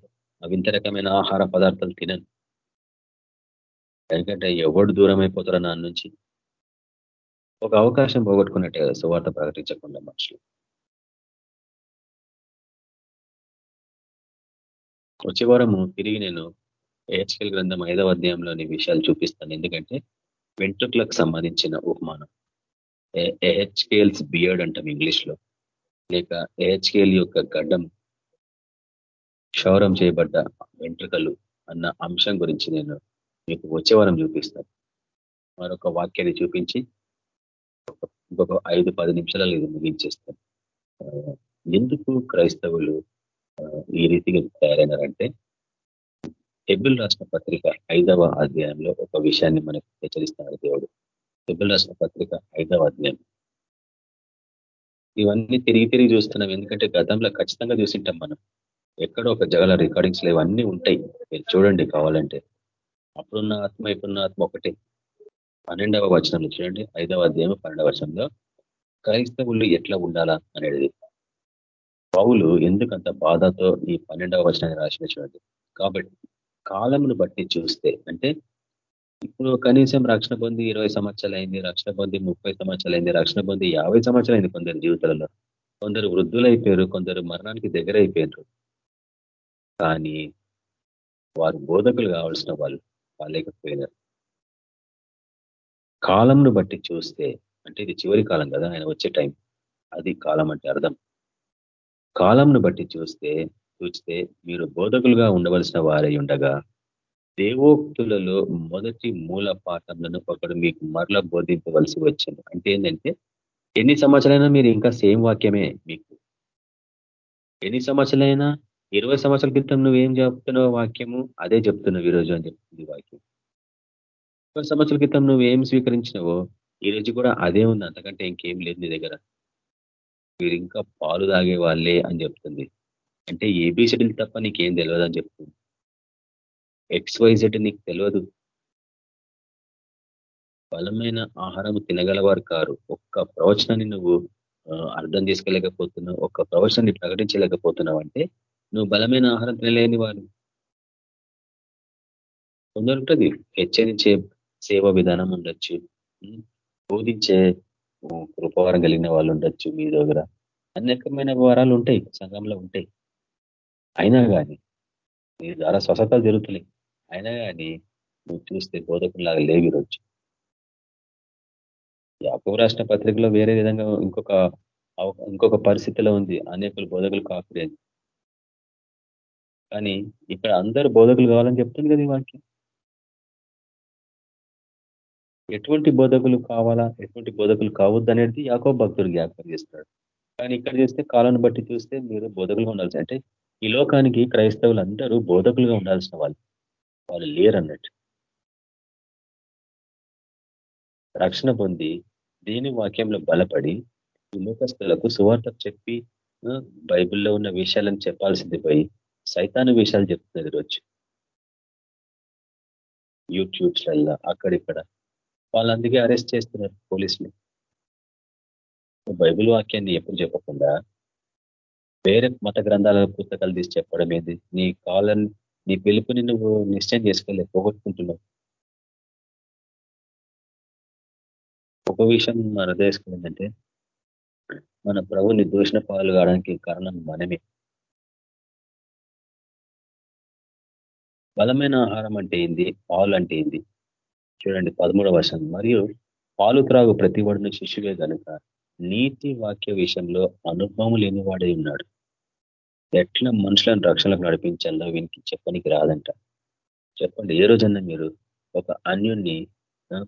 వింత రకమైన ఆహార పదార్థాలు తినను. ఎందుకంటే ఎవడు దూరం అయిపోతారో నా నుంచి ఒక అవకాశం పోగొట్టుకున్నట్టే కదా సువార్త ప్రకటించకుండా మనుషులు. వచ్చే వారము తిరిగి నేను ఏహెచ్కెల్ గ్రంథం ఐదవ అధ్యాయంలోని విషయాలు చూపిస్తాను. ఎందుకంటే వెంట్రుకలకు సంబంధించిన ఉపమానం. ఏహెచ్కేల్స్ బియర్డ్ అంటాం ఇంగ్లీష్లో లేక ఏహెచ్కేల్ యొక్క గడ్డం క్షౌరం చేయబడ్డ వెంట్రుకలు అన్న అంశం గురించి నేను మీకు వచ్చే వారం చూపిస్తాను. మరొక వాక్యాన్ని చూపించి ఇంకొక ఐదు పది నిమిషాలు ఇది ముగించేస్తాను. ఎందుకు క్రైస్తవులు ఈ రీతిగా తయారైనారంటే హెబిల్ రాష్ట్ర పత్రిక ఐదవ అధ్యాయంలో ఒక విషయాన్ని మనకు హెచ్చరిస్తున్నారు దేవుడు. హెబిల్ రాష్ట్ర పత్రిక ఐదవ అధ్యాయం. ఇవన్నీ తిరిగి తిరిగి చూస్తున్నాం. ఎందుకంటే గతంలో ఖచ్చితంగా చూసింటాం మనం. ఎక్కడో ఒక జగల రికార్డింగ్స్ ఇవన్నీ ఉంటాయి. మీరు చూడండి కావాలంటే. అప్పుడున్న ఆత్మ ఇప్పుడున్న ఆత్మ ఒకటే. పన్నెండవ వచనంలో చూడండి. ఐదవ అధ్యాయం పన్నెండవ వచనంలో క్రైస్తవులు ఎట్లా ఉండాలా అనేది. పౌలు ఎందుకంత బాధతో ఈ పన్నెండవ వచనాన్ని రాసిన చూడండి. కాబట్టి కాలంను బట్టి చూస్తే అంటే ఇప్పుడు కనీసం రక్షణ పొంది ఇరవై సంవత్సరాలు అయింది రక్షణ పొంది ముప్పై సంవత్సరాలు అయింది రక్షణ పొంది యాభై సంవత్సరాలు అయింది కొందరు జీవితాలలో. కొందరు వృద్ధులైపోయారు కొందరు మరణానికి దగ్గర అయిపోయారు కానీ వారు బోధకులు కావాల్సిన వాళ్ళు కాలేకపోయినారు. కాలంను బట్టి చూస్తే అంటే ఇది చివరి కాలం కదా ఆయన వచ్చే టైం. అది కాలం అంటే అర్థం. కాలంను బట్టి చూస్తే చూస్తే మీరు బోధకులుగా ఉండవలసిన వారై ఉండగా దేవోక్తులలో మొదటి మూల పాఠంలను ఒకడు మీకు మరల బోధించవలసి వచ్చింది అంటే ఏంటంటే ఎన్ని సంవత్సరాలైనా మీరు ఇంకా సేమ్ వాక్యమే మీకు. ఎన్ని సంవత్సరాలైనా ఇరవై సంవత్సరాల క్రితం నువ్వేం చెప్తున్నావు వాక్యము అదే చెప్తున్నావు ఈరోజు అని చెప్తుంది వాక్యం. ఇరవై సంవత్సరాల క్రితం నువ్వేం స్వీకరించినవో ఈ రోజు కూడా అదే ఉంది. అంతకంటే ఇంకేం లేదు నీ దగ్గర. మీరు ఇంకా పాలు తాగే వాళ్ళే అని చెప్తుంది. అంటే ఏబిసిడీలు తప్ప నీకేం తెలియదు అని చెప్తుంది ఎక్స్వైజెడ్ నీకు తెలియదు బలమైన ఆహారం తినగలవారు కారు. ఒక్క ప్రవచనాన్ని నువ్వు అర్థం చేసుకోలేకపోతున్నావు ఒక్క ప్రవచనాన్ని ప్రకటించలేకపోతున్నావు అంటే నువ్వు బలమైన ఆహారం తినలేని వారు. కొందరుంటుంది హెచ్చరించే సేవా విధానం ఉండొచ్చు బోధించే కృపవారం కలిగిన వాళ్ళు ఉండొచ్చు మీ దగ్గర. అనేకమైన వారాలు ఉంటాయి సంఘంలో ఉంటాయి. అయినా కానీ నీ ద్వారా స్వస్థతలు జరుగుతున్నాయి. అయినా కానీ నువ్వు చూస్తే బోధకులాగా లేవు ఈరోజు. యాకవ రాష్ట్ర పత్రికలో వేరే విధంగా ఇంకొక ఇంకొక పరిస్థితిలో ఉంది. అనేకులు బోధకులు కాకూడదు కానీ ఇక్కడ అందరు బోధకులు కావాలని చెప్తుంది కదా ఈ వాక్యం. ఎటువంటి బోధకులు కావాలా? ఎటువంటి బోధకులు కావద్దు అనేది యాకో భక్తుడు జ్ఞాపకం చేస్తున్నాడు. కానీ ఇక్కడ చూస్తే కాలాన్ని బట్టి చూస్తే మీరు బోధకులుగా ఉండాల్సి అంటే ఈ లోకానికి క్రైస్తవులు అందరూ బోధకులుగా ఉండాల్సిన వాళ్ళు. వాళ్ళు లేరు అన్నట్టు రక్షణ పొంది దేని వాక్యంలో బలపడి లోకస్తులకు సువార్త చెప్పి బైబిల్లో ఉన్న విషయాలను చెప్పాల్సింది పోయి సైతాను విషయాలు చెప్తున్నది రోజు యూట్యూబ్స్లల్లో అక్కడిక్కడ. వాళ్ళందుకే అరెస్ట్ చేస్తున్నారు పోలీసులు. బైబిల్ వాక్యాన్ని ఎప్పుడు చెప్పకుండా వేరే మత గ్రంథాల పుస్తకాలు తీసి చెప్పడం ఏంది? నీ కాలని నీ పిలుపుని నువ్వు నిశ్చయం చేసుకోలే పోగొట్టుకుంటున్నావు. ఒక విషయం మన ఏంటంటే మన ప్రభుని దూషణ పాలు కావడానికి కారణం మనమే. బలమైన ఆహారం అంటే ఏంది? పాలు అంటే ఏంది? చూడండి పదమూడవ వర్షం మరియు పాలు త్రాగు ప్రతి వాడిని శిష్యువే కనుక నీతి వాక్య విషయంలో అనుభవం లేనివాడై ఉన్నాడు. ఎట్లా మనుషులను రక్షణకు నడిపించాలో వీనికి చెప్పనికి రాదంట. చెప్పండి ఏ రోజన్నా మీరు ఒక అన్యుణ్ణి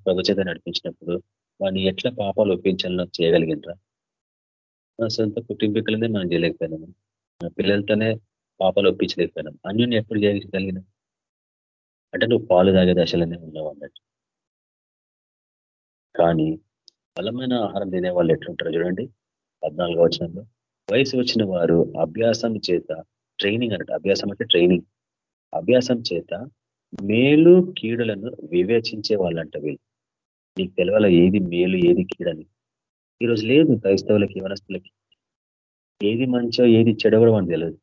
ప్రభుచేత నడిపించినప్పుడు వాడిని ఎట్లా పాపాలు ఒప్పించాలో చేయగలిగినరా నా సొంత కుటుంబీకులనే మనం చేయలేకపోయినాము. నా పిల్లలతోనే పాపాలు ఒప్పించలేకపోయినాం అన్యుని ఎప్పుడు చేయగలిగిన? అంటే నువ్వు పాలు తాగే దశలోనే ఉన్నావు అన్నట్టు కానీ బలమైన ఆహారం తినే వాళ్ళు ఎట్లుంటారు చూడండి. పద్నాలుగో వచనంలో వయసు వచ్చిన వారు అభ్యాసం చేత ట్రైనింగ్ అన్నట్టు అభ్యాసం అంటే ట్రైనింగ్ అభ్యాసం చేత మేలు కీడులను వివేచించే వాళ్ళంట వీళ్ళు. నీకు తెలవాల ఏది మేలు ఏది కీడని ఈరోజు లేదు క్రైస్తవులకి వనస్తులకి ఏది మంచో ఏది చెడవడం అని తెలియదు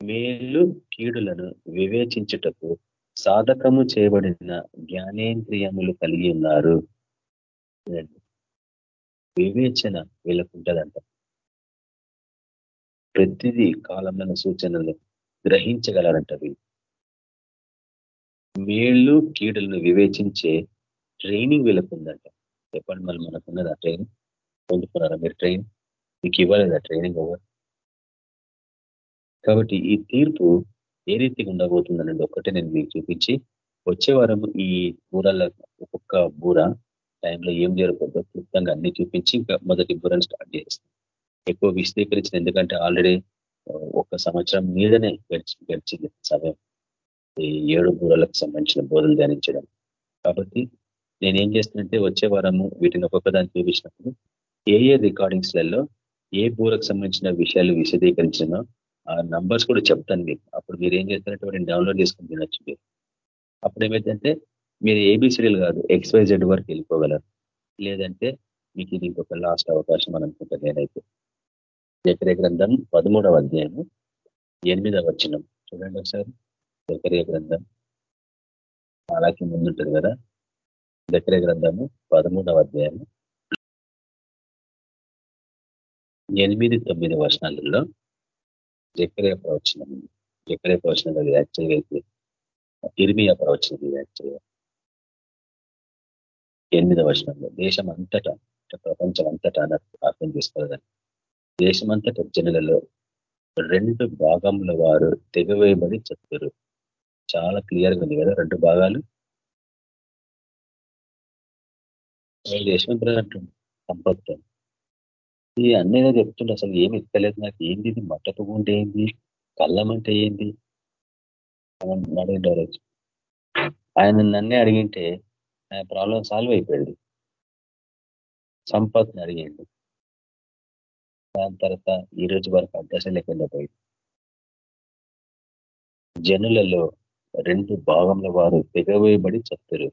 మేలు కీడులను వివేచించుటకు సాధకము చేయబడిన జ్ఞానేంద్రియములు కలిగి ఉన్నారు. వివేచన వీళ్ళకుంటదంట. ప్రతిదీ కాలంలో సూచనలు గ్రహించగలరంట వీళ్ళు. మేళ్ళు కీడులను వివేచించే ట్రైనింగ్ వీళ్ళకుందంట. చెప్పండి మళ్ళీ మనకున్నది ఆ ట్రైనింగ్? పొందుకున్నారా మీరు ట్రైనింగ్? మీకు ఇవ్వలేదు ఆ ట్రైనింగ్ ఎవరు? కాబట్టి ఈ తీర్పు ఏ రీతిగా ఉండబోతుందనండి ఒక్కటే నేను మీకు చూపించి వచ్చే వారం ఈ బూరల ఒక్కొక్క బూర టైంలో ఏం జరుగుతుందో క్లుప్తంగా అన్ని చూపించి ఇంకా మొదటి బూరను స్టార్ట్ చేస్తాం. ఎక్కువ విశదీకరించిన ఎందుకంటే ఆల్రెడీ ఒక సంవత్సరం మీదనే గడిచి గడిచింది సమయం. ఈ ఏడు బూరలకు సంబంధించిన బోధలు ధ్యానించడం. కాబట్టి నేనేం చేస్తానంటే వచ్చే వారము వీటిని ఒక్కొక్క దాన్ని చూపించినప్పుడు ఏ ఏ రికార్డింగ్స్లలో ఏ బూరకు సంబంధించిన విషయాలు విశదీకరించినో ఆ నంబర్స్ కూడా చెప్తాను మీకు. అప్పుడు మీరు ఏం చేస్తారంటే వాటిని డౌన్లోడ్ చేసుకుని తినొచ్చు మీరు. అప్పుడు ఏమైందంటే మీరు ఏబిసిడీలు కాదు ఎక్స్వైజెడ్ వరకు వెళ్ళిపోగలరు. లేదంటే మీకు ఇది ఒక లాస్ట్ అవకాశం అని అనుకుంటా నేనైతే. జకరే గ్రంథం పదమూడవ అధ్యాయం ఎనిమిదవ వచ్చినం చూడండి ఒకసారి. జకరే గ్రంథం అలాగే ముందుంటుంది కదా. దగ్గర గ్రంథము పదమూడవ అధ్యాయము ఎనిమిది తొమ్మిది వర్షాలలో జక్కరే ప్రవచనం ఎక్కడే ప్రవచనం అది యాక్చువల్గా అయితే ఇర్మియా ప్రవచనం ఇది యాక్చువల్గా. ఎనిమిదవ వచనంలో దేశం అంతటా ప్రపంచం అంతటా అర్థం చేసుకోలేదని దేశమంతట జనులలో రెండు భాగముల వారు తెగవేయబడి చెప్తారు చాలా క్లియర్గా ఉంది కదా రెండు భాగాలు? దేశం అంటుండు సంపత్తు. ఈ అన్నయ్య చెప్తుండే అసలు ఏమి ఇస్తలేదు నాకు ఏంది ఇది? మట్టపు గుంటే ఏంది? కళ్ళం అంటే ఏంది? అడిగిండు అడిగిన ఆయన నన్నే అడిగింటే ఆయన ప్రాబ్లం సాల్వ్ అయిపోయాడు సంపత్ని అడిగిండు. దాని తర్వాత ఈ రోజు వరకు అడ్రస్ లేకుండా పోయింది. జనులలో రెండు భాగంలో వారు తెగవేయబడి చెప్తారు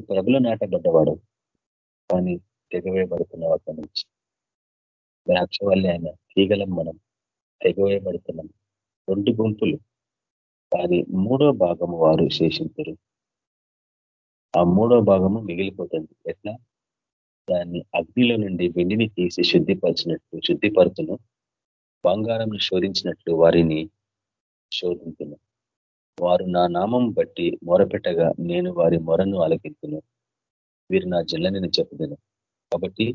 ప్రభులో నాటబడ్డవాడు కానీ తెగవేయబడుతున్న అక్కడి నుంచి. ద్రాక్ష వల్లే ఆయన తీగలం మనం తెగవేయబడుతున్నాం. రెండు గుంపులు. కానీ మూడో భాగము వారు శేషించరు ఆ మూడో భాగము మిగిలిపోతుంది. ఎట్లా? దాన్ని అగ్నిలో నుండి వెండిని తీసి శుద్ధిపరిచినట్లు శుద్ధిపరుతును బంగారంను శోధించినట్లు వారిని శోధించును. వారు నా నామం బట్టి మొరపెట్టగా నేను వారి మొరను అలకెత్తును వీరు నా జిల్లని చెప్పుదును. కాబట్టి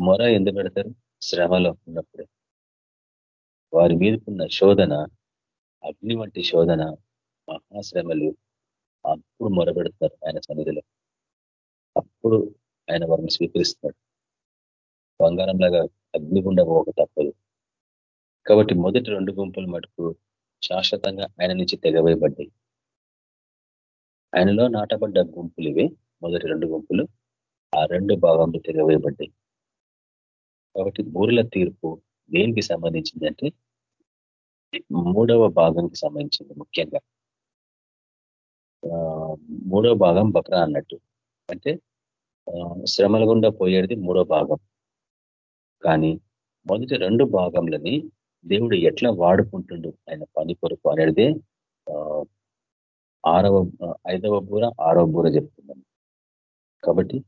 మొర ఎందుకు పెడతారు? శ్రమలో ఉన్నప్పుడే. వారి మీదకున్న శోధన అగ్ని వంటి శోధన మహాశ్రమలు అప్పుడు మొరబెడతారు ఆయన సన్నిధిలో. అప్పుడు ఆయన వారిని స్వీకరిస్తున్నాడు బంగారం లాగా అగ్నిగుండ ఒక తప్పదు. కాబట్టి మొదటి రెండు గుంపులు మటుకు శాశ్వతంగా ఆయన నుంచి తెగవేయబడ్డాయి. ఆయనలో నాటబడ్డ గుంపులు ఇవే. మొదటి రెండు గుంపులు ఆ రెండు భాగంలో తెగవేయబడ్డాయి. కాబట్టి బూరుల తీర్పు దేనికి సంబంధించిందంటే మూడవ భాగంకి సంబంధించింది ముఖ్యంగా. మూడో భాగం బక్రా అన్నట్టు. అంటే శ్రమల గుండా పోయేది మూడో భాగం. కానీ మొదటి రెండు భాగంలని దేవుడు ఎట్లా వాడుకుంటుండు ఆయన పని కొరకు అనేదే ఆరవ ఐదవ బూర ఆరవ బూర చెప్తున్నాను కాబట్టి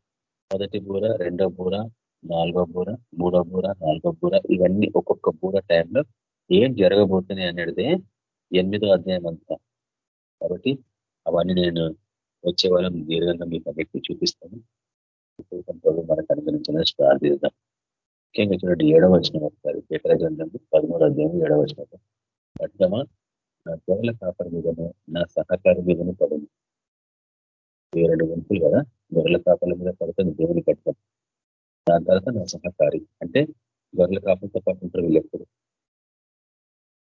మొదటి బూర రెండవ బూర నాలుగో బూర మూడో బూర నాలుగో బూర ఇవన్నీ ఒక్కొక్క బూర టైంలో ఏం జరగబోతున్నాయి అనేది ఎనిమిదో అధ్యాయం అంతా. కాబట్టి అవన్నీ నేను వచ్చే వారం దీర్ఘంగా మీకు అన్నిటి చూపిస్తాను. మనకు అనుగ్రహించిన ప్రార్థిద్దాం ముఖ్యంగా చూడండి ఏడవ వచ్చిన ఒకసారి పేపర గ్రంథం పదమూడు అధ్యాయం ఏడవ వచ్చిన పట్టమా నా గొర్రెల కాపర మీదను నా సహకారి మీదను పడును. రెండు గుంపులు కదా? గొర్రెల కాపల మీద పడుతుంది దేవుని కట్టడం దాని తర్వాత నా సహకారి. అంటే గొర్రెల కాపలతో పాటు ఉంటారు వీళ్ళెప్పుడు.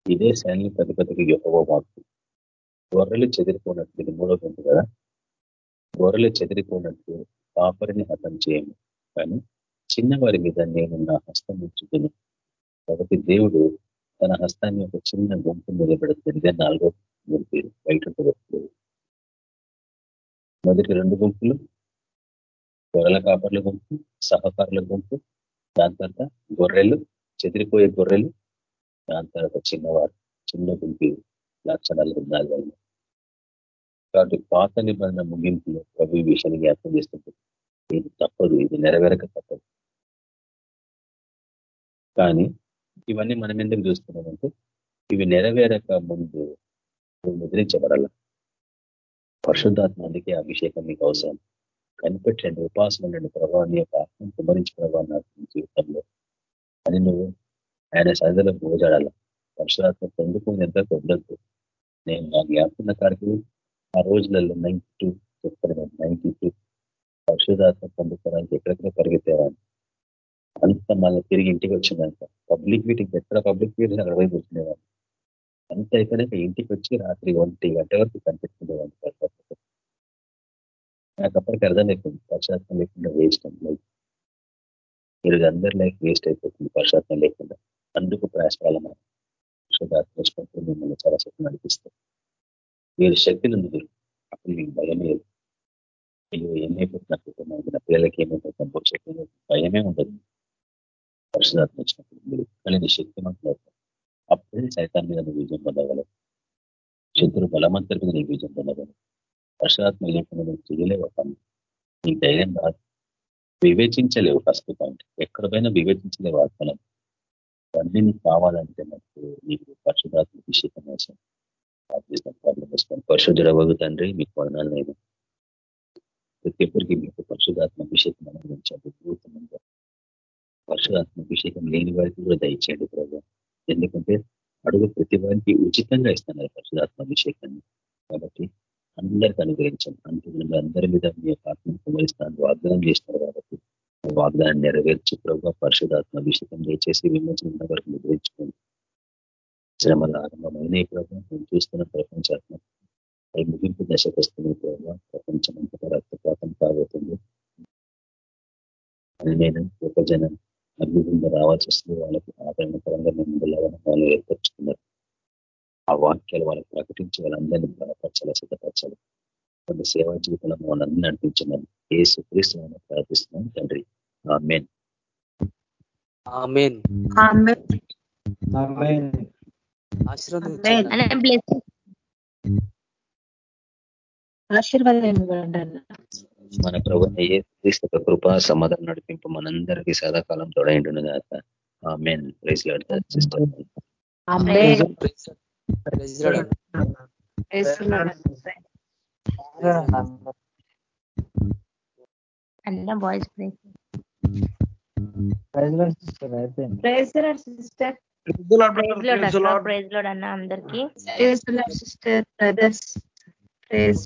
ఇదే సైన్య ప్రతిపదికి ఎక్కువ వాక్కు గొర్రెలు చెదిరిపోనట్టు ఇది మూడో గుంపు కదా. గొర్రెలు చెదిరిపోనట్టు కాపరిని హతం చేయము. కానీ చిన్నవారి మీద నేను నా హస్తం ఉంచుకుని కాబట్టి దేవుడు తన హస్తాన్ని ఒక చిన్న గుంపు మీద పెడుతుంది. నాలుగో గుంపు బయట మొదటి రెండు గుంపులు గొర్రెల కాపర్ల గుంపు సహకారుల గుంపు దాని తర్వాత గొర్రెలు చెదిరిపోయే గొర్రెలు దాని తర్వాత చిన్నవారు. చిన్న గుంపు లక్ష నలభై నాలుగు కాబట్టి పాత నిబంధన ముగింపులో ప్రభు విషయాన్ని జ్ఞాపకం చేస్తుంది ఇది తప్పదు ఇది నెరవేరక తప్పదు. కానీ ఇవన్నీ మనం ఎందుకు చూస్తున్నామంటే ఇవి నెరవేరక ముందు ముద్రించబడాల. పరిశుద్ధాత్మ అందుకే అభిషేకం మీకు అవసరం. కనిపెట్టండి ఉపాసన ఉండండి ప్రభావాన్ని యొక్క ఆత్మను కుమరించి ప్రభావం జీవితంలో. అని నువ్వు ఆయన సరిధిలో పోజాడాల పరిశుధాత్మ పొందుకుని ఎంత పొందద్దు నేను నా జ్ఞాపకం కాడికి ఆ రోజులలో నైన్టీ టూ చెప్తాను నైన్టీ టూ పరిశుధాత్మ పొందుకోవడానికి ఎక్కడెక్కడ పరిగెత్తేవాడిని అంత మళ్ళీ తిరిగి ఇంటికి వచ్చిందంట. పబ్లిక్ మీటింగ్ ఎక్కడ పబ్లిక్ మీటింగ్ అక్కడ పోయి కూర్చునేవాడిని అంత అయిపోయినాక ఇంటికి వచ్చి రాత్రి ఒంటి గంట వరకు కనిపెట్టుకునేవాడిని నాకు అప్పటికి అర్థమైపోయింది పశ్చాత్తం లేకుండా వేస్ట్ లైఫ్ మీరు అందరి లైఫ్ వేస్ట్ అయిపోతుంది పశ్చాత్తం లేకుండా. అందుకు ప్రయాసకాలం పరిశుధాత్మ మిమ్మల్ని చాలా శక్తి నడిపిస్తాం మీరు శక్తిని నందుకు అప్పుడు మీకు భయం లేదు. మీరు ఏమైపోతున్నట్టు నా పిల్లలకి ఏమైపోతున్నా భవిష్యత్తు భయమే ఉండదు. పరిశుధాత్మ వచ్చినప్పుడు మీరు కలిగి శక్తిమంతులు అప్పుడే సైతాన్ మీద నువ్వు విజయం పొందగలవు. శత్రు బలమంతరి మీద నీకు విజయం పొందగలవు. పరిశుధాత్మ లేకుండా నువ్వు చేయలేవు పని నీకు ధైర్యం రాదు వివేచించలేవు ఫస్ట్ పాయింట్. ఎక్కడ పైన వివేచించలేవు ఆత్మలను అన్ని నీకు కావాలంటే నాకు నీకు పరిశుధాత్మ అభిషేకం అవసరం. పరిశుద్ధుడ వగు తండ్రి మీకు వదనాలు నేను ప్రతి ఒక్కరికి మీకు పరిశుధాత్మ అభిషేకం అనుభవించండి పూర్తమంగా పరిశుధాత్మ అభిషేకం లేని వారికి కూడా దయచేయండి ప్రభావ ఎందుకంటే అడుగు ప్రతి వారికి ఉచితంగా ఇస్తున్నారు పరిశుధాత్మ అభిషేకాన్ని. కాబట్టి అందరికీ అనుగ్రహించండి. అంటున్న అందరి మీద మీ యొక్క ఆత్మ కుమరిస్తాను వాగ్దానం చేస్తున్నారు కాబట్టి వాగ్దానం నెరవేర్చి ప్రభావ పరిశుధాత్మ అభిషేకం దయచేసి విమోచన వరకు నిద్రించుకోండి శ్రమల ఆరంభమైన ప్రభావం మేము చూస్తున్న ప్రపంచాత్మ అవి ముగింపు దశకు వస్తుంది ప్రభావ ప్రపంచం అంతటా రక్తపాతం కాబోతుంది అని నేను ఒక జనం అగ్నిగుండా రావాల్సి వస్తుంది. వాళ్ళకి ఆదరణకరంగా మేము వాళ్ళు ఏర్పరచుకున్నారు. ఆ వాక్యాలు వాళ్ళకి ప్రకటించి వాళ్ళందరినీ బలపరచాలి సిద్ధపరచాలి. కొన్ని సేవా జీవితంలో వాళ్ళందరినీ నడిపించమని ఏ సుక్రీస్తు ప్రార్థిస్తున్నాం తండ్రి. ఆశీర్వాదం మన ప్రభు ఏ క్రీస్తు కృప సమాధానం నడిపింపు మనందరికీ సదాకాలం తోడైండును కాక మెయిన్ ప్రైజ్ సిస్టర్ అన్న voice break praise sister praise Lord praise Lord అన్న అందరికి సిస్టర్ బ్రదర్స్ ప్రైజ్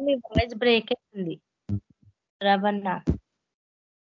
మీ వాయిస్ బ్రేక్ అయింది రవణ